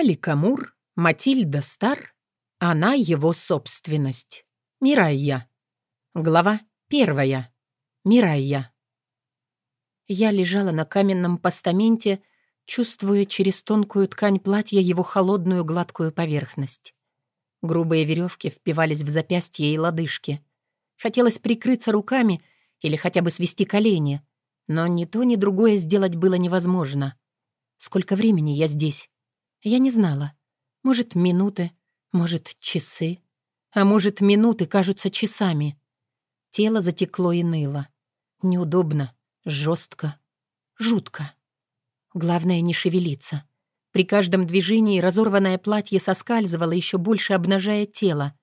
Алика Мур, Матильда Стар, она его собственность. Мирайя. Глава первая. Мирайя. Я лежала на каменном постаменте, чувствуя через тонкую ткань платья его холодную гладкую поверхность. Грубые веревки впивались в запястья и лодыжки. Хотелось прикрыться руками или хотя бы свести колени, но ни то, ни другое сделать было невозможно. Сколько времени я здесь? Я не знала. Может, минуты, может, часы, а может, минуты кажутся часами. Тело затекло и ныло. Неудобно, жестко, жутко. Главное не шевелиться. При каждом движении разорванное платье соскальзывало, еще больше обнажая тело.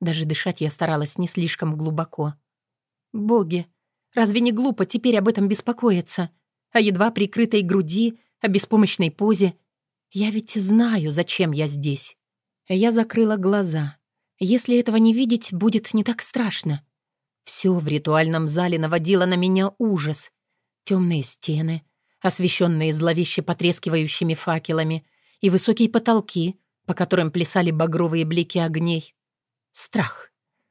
Даже дышать я старалась не слишком глубоко. Боги, разве не глупо теперь об этом беспокоиться? О едва прикрытой груди, о беспомощной позе — я ведь знаю, зачем я здесь. Я закрыла глаза. Если этого не видеть, будет не так страшно. Все в ритуальном зале наводило на меня ужас. Темные стены, освещенные зловеще потрескивающими факелами, и высокие потолки, по которым плясали багровые блики огней. Страх.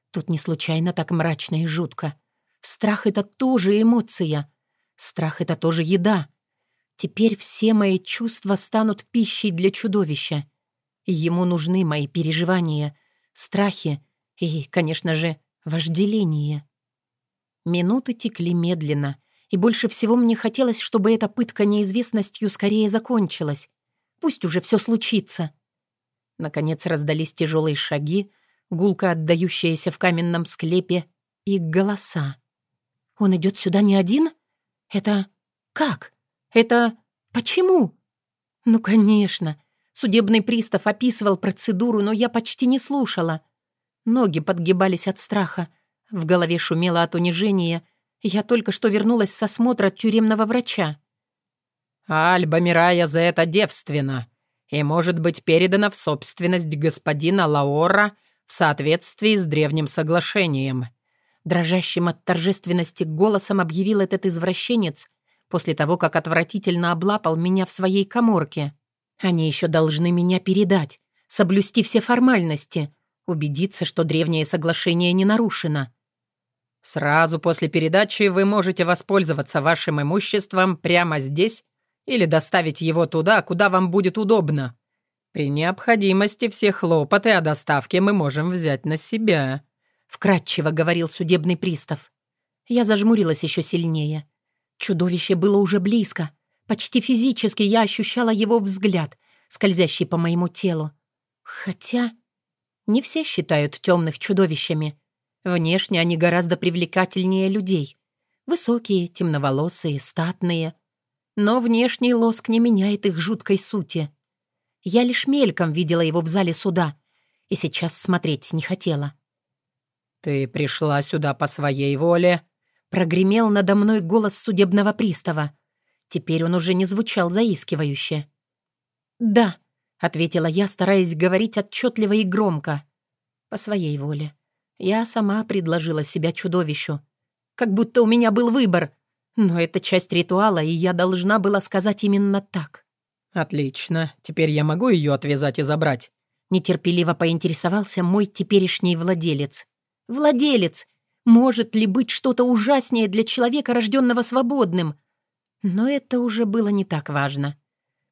Тут не случайно так мрачно и жутко. Страх — это тоже эмоция. Страх — это тоже еда. Теперь все мои чувства станут пищей для чудовища. Ему нужны мои переживания, страхи и, конечно же, вожделение. Минуты текли медленно, и больше всего мне хотелось, чтобы эта пытка неизвестностью скорее закончилась. Пусть уже все случится. Наконец раздались тяжелые шаги, гулко отдающиеся в каменном склепе, и голоса. «Он идет сюда не один? Это как?» Это почему? Ну, конечно. Судебный пристав описывал процедуру, но я почти не слушала. Ноги подгибались от страха. В голове шумело от унижения. Я только что вернулась с осмотра тюремного врача. «Альба Мирая за это девственна и может быть передана в собственность господина Лаора в соответствии с древним соглашением», дрожащим от торжественности голосом объявил этот извращенец, после того, как отвратительно облапал меня в своей коморке. Они еще должны меня передать, соблюсти все формальности, убедиться, что древнее соглашение не нарушено. Сразу после передачи вы можете воспользоваться вашим имуществом прямо здесь или доставить его туда, куда вам будет удобно. При необходимости все хлопоты о доставке мы можем взять на себя», — вкратчиво говорил судебный пристав. Я зажмурилась еще сильнее. Чудовище было уже близко. Почти физически я ощущала его взгляд, скользящий по моему телу. Хотя не все считают темных чудовищами. Внешне они гораздо привлекательнее людей. Высокие, темноволосые, статные. Но внешний лоск не меняет их жуткой сути. Я лишь мельком видела его в зале суда и сейчас смотреть не хотела. «Ты пришла сюда по своей воле?» Прогремел надо мной голос судебного пристава. Теперь он уже не звучал заискивающе. «Да», — ответила я, стараясь говорить отчетливо и громко. «По своей воле. Я сама предложила себя чудовищу. Как будто у меня был выбор. Но это часть ритуала, и я должна была сказать именно так». «Отлично. Теперь я могу ее отвязать и забрать?» Нетерпеливо поинтересовался мой теперешний владелец. «Владелец! Может ли быть что-то ужаснее для человека, рожденного свободным? Но это уже было не так важно.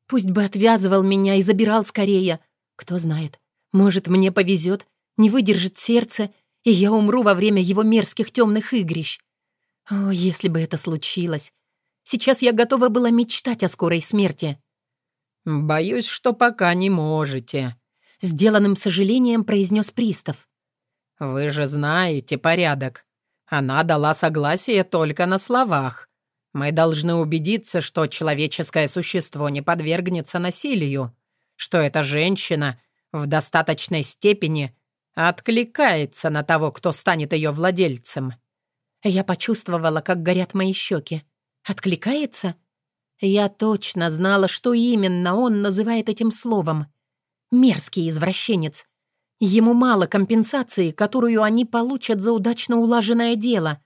Пусть бы отвязывал меня и забирал скорее. Кто знает, может, мне повезет, не выдержит сердце, и я умру во время его мерзких темных игрищ. О, если бы это случилось! Сейчас я готова была мечтать о скорой смерти. «Боюсь, что пока не можете», — сделанным сожалением произнес пристав. «Вы же знаете порядок. Она дала согласие только на словах. Мы должны убедиться, что человеческое существо не подвергнется насилию, что эта женщина в достаточной степени откликается на того, кто станет ее владельцем». Я почувствовала, как горят мои щеки. «Откликается?» Я точно знала, что именно он называет этим словом. Мерзкий извращенец. Ему мало компенсации, которую они получат за удачно улаженное дело.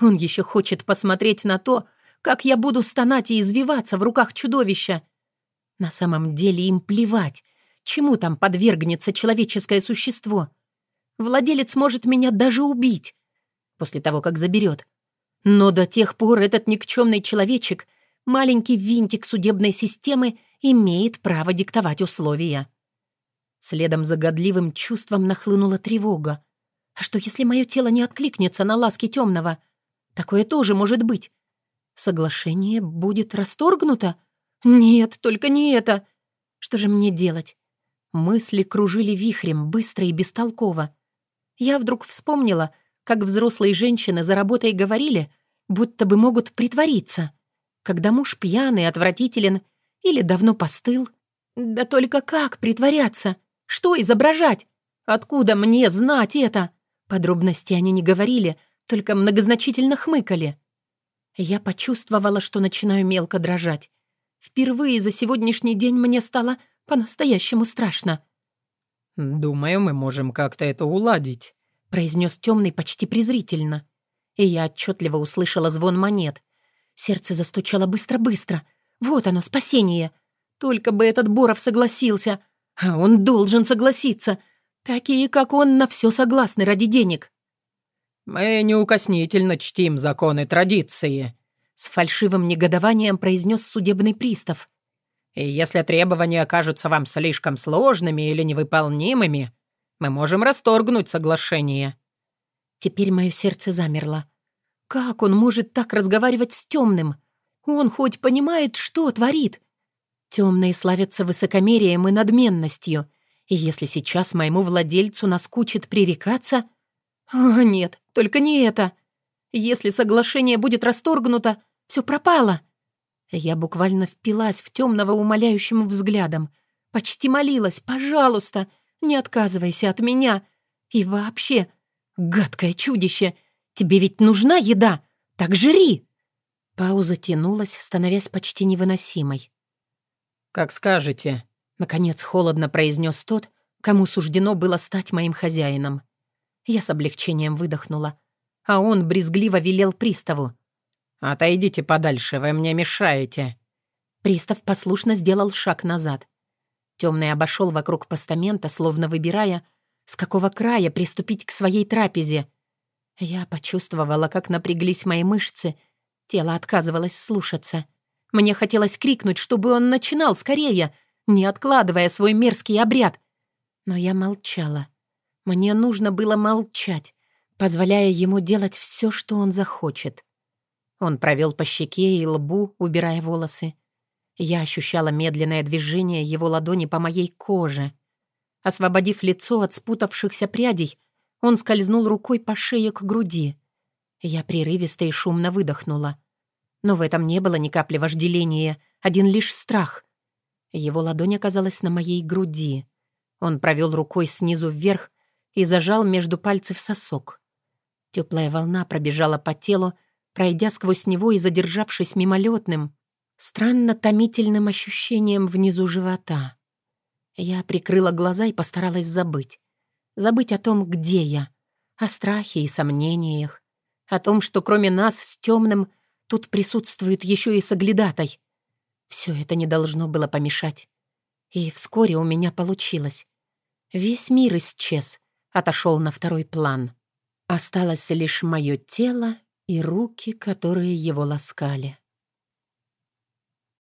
Он еще хочет посмотреть на то, как я буду стонать и извиваться в руках чудовища. На самом деле им плевать, Чему там подвергнется человеческое существо? Владелец может меня даже убить после того, как заберет. Но до тех пор этот никчемный человечек, маленький винтик судебной системы, имеет право диктовать условия. Следом за годливым чувством нахлынула тревога. А что, если мое тело не откликнется на ласки темного? Такое тоже может быть. Соглашение будет расторгнуто? Нет, только не это. Что же мне делать? Мысли кружили вихрем, быстро и бестолково. Я вдруг вспомнила, как взрослые женщины за работой говорили, будто бы могут притвориться. Когда муж пьяный, отвратителен или давно постыл. Да только как притворяться? Что изображать? Откуда мне знать это? Подробности они не говорили, только многозначительно хмыкали. Я почувствовала, что начинаю мелко дрожать. Впервые за сегодняшний день мне стало по-настоящему страшно. «Думаю, мы можем как-то это уладить», — произнес темный почти презрительно. И я отчетливо услышала звон монет. Сердце застучало быстро-быстро. Вот оно, спасение. Только бы этот Боров согласился. А он должен согласиться. Такие, как он, на все согласны ради денег. «Мы неукоснительно чтим законы традиции», — с фальшивым негодованием произнес судебный пристав. «И если требования окажутся вам слишком сложными или невыполнимыми, мы можем расторгнуть соглашение». Теперь мое сердце замерло. Как он может так разговаривать с темным? Он хоть понимает, что творит? Темные славятся высокомерием и надменностью, и если сейчас моему владельцу наскучит пререкаться... О, нет, только не это. Если соглашение будет расторгнуто, все пропало. Я буквально впилась в темного умоляющим взглядом. Почти молилась, пожалуйста, не отказывайся от меня. И вообще, гадкое чудище, тебе ведь нужна еда, так жри!» Пауза тянулась, становясь почти невыносимой. «Как скажете», — наконец холодно произнес тот, кому суждено было стать моим хозяином. Я с облегчением выдохнула, а он брезгливо велел приставу. «Отойдите подальше, вы мне мешаете». Пристав послушно сделал шаг назад. Темный обошел вокруг постамента, словно выбирая, с какого края приступить к своей трапезе. Я почувствовала, как напряглись мои мышцы, тело отказывалось слушаться. Мне хотелось крикнуть, чтобы он начинал скорее, не откладывая свой мерзкий обряд. Но я молчала. Мне нужно было молчать, позволяя ему делать все, что он захочет. Он провел по щеке и лбу, убирая волосы. Я ощущала медленное движение его ладони по моей коже. Освободив лицо от спутавшихся прядей, он скользнул рукой по шее к груди. Я прерывисто и шумно выдохнула. Но в этом не было ни капли вожделения, один лишь страх. Его ладонь оказалась на моей груди. Он провел рукой снизу вверх и зажал между пальцев сосок. Теплая волна пробежала по телу, пройдя сквозь него и задержавшись мимолетным, странно томительным ощущением внизу живота. Я прикрыла глаза и постаралась забыть. Забыть о том, где я, о страхе и сомнениях, о том, что кроме нас с темным тут присутствует еще и соглядатай. Все это не должно было помешать. И вскоре у меня получилось. Весь мир исчез, отошел на второй план. Осталось лишь мое тело и руки, которые его ласкали.